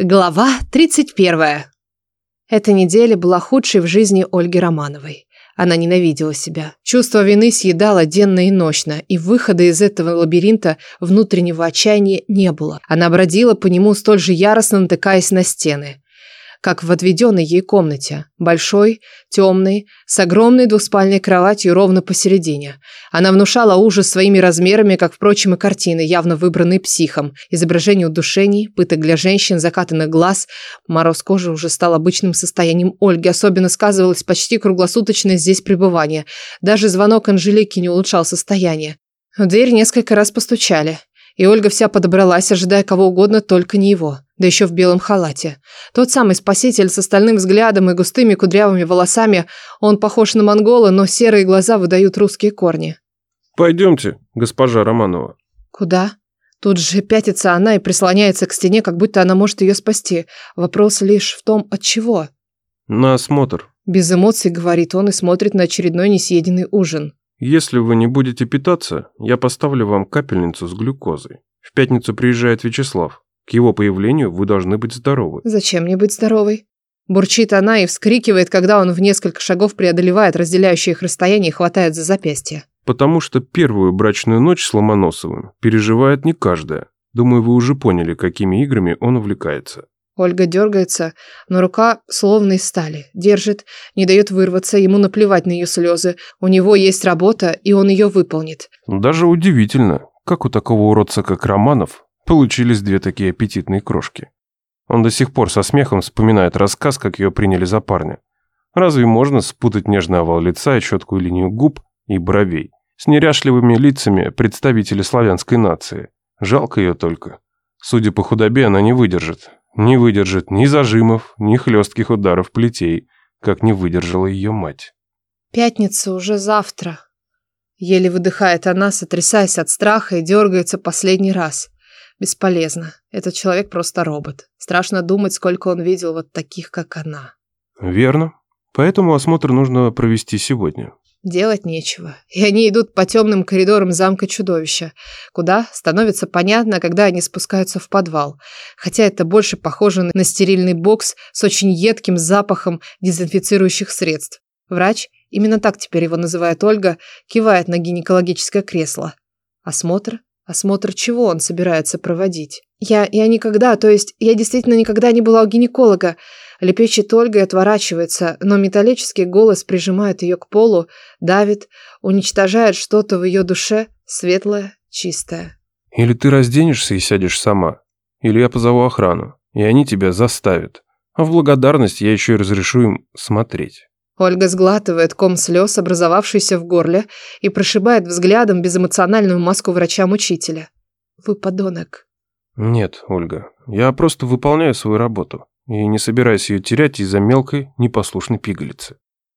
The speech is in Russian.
Глава 31. Эта неделя была худшей в жизни Ольги Романовой. Она ненавидела себя. Чувство вины съедало денно и ночно, и выхода из этого лабиринта внутреннего отчаяния не было. Она бродила по нему столь же яростно, натыкаясь на стены как в отведенной ей комнате. Большой, темный, с огромной двуспальной кроватью ровно посередине. Она внушала ужас своими размерами, как, впрочем, и картины, явно выбранные психом. Изображение удушений, пыток для женщин, закатанных глаз. Мороз кожи уже стал обычным состоянием Ольги. Особенно сказывалось почти круглосуточное здесь пребывание. Даже звонок Анжелики не улучшал состояние. В дверь несколько раз постучали. И Ольга вся подобралась, ожидая кого угодно, только не его да еще в белом халате. Тот самый спаситель с остальным взглядом и густыми кудрявыми волосами. Он похож на монгола, но серые глаза выдают русские корни. «Пойдемте, госпожа Романова». «Куда?» Тут же пятится она и прислоняется к стене, как будто она может ее спасти. Вопрос лишь в том, от чего. «На осмотр». Без эмоций говорит он и смотрит на очередной несъеденный ужин. «Если вы не будете питаться, я поставлю вам капельницу с глюкозой. В пятницу приезжает Вячеслав. К его появлению вы должны быть здоровы. Зачем мне быть здоровой? Бурчит она и вскрикивает, когда он в несколько шагов преодолевает разделяющее их расстояние и хватает за запястье. Потому что первую брачную ночь с Ломоносовым переживает не каждая. Думаю, вы уже поняли, какими играми он увлекается. Ольга дергается, но рука словно из стали. Держит, не дает вырваться, ему наплевать на ее слезы. У него есть работа, и он ее выполнит. Даже удивительно, как у такого уродца, как Романов, Получились две такие аппетитные крошки. Он до сих пор со смехом вспоминает рассказ, как ее приняли за парня. Разве можно спутать нежный овал лица и четкую линию губ и бровей с неряшливыми лицами представителей славянской нации? Жалко ее только. Судя по худобе, она не выдержит. Не выдержит ни зажимов, ни хлестких ударов плетей, как не выдержала ее мать. «Пятница уже завтра», — еле выдыхает она, сотрясаясь от страха и дергается последний раз. Бесполезно. Этот человек просто робот. Страшно думать, сколько он видел вот таких, как она. Верно. Поэтому осмотр нужно провести сегодня. Делать нечего. И они идут по темным коридорам замка чудовища. Куда, становится понятно, когда они спускаются в подвал. Хотя это больше похоже на стерильный бокс с очень едким запахом дезинфицирующих средств. Врач, именно так теперь его называет Ольга, кивает на гинекологическое кресло. Осмотр Осмотр чего он собирается проводить? Я, я никогда, то есть я действительно никогда не была у гинеколога. Лепечет Ольга и отворачивается, но металлический голос прижимает ее к полу, давит, уничтожает что-то в ее душе, светлое, чистое. Или ты разденешься и сядешь сама, или я позову охрану, и они тебя заставят. А в благодарность я еще и разрешу им смотреть. Ольга сглатывает ком слез, образовавшийся в горле, и прошибает взглядом безэмоциональную маску врача-мучителя. «Вы подонок». «Нет, Ольга, я просто выполняю свою работу и не собираюсь ее терять из-за мелкой, непослушной пигалицы».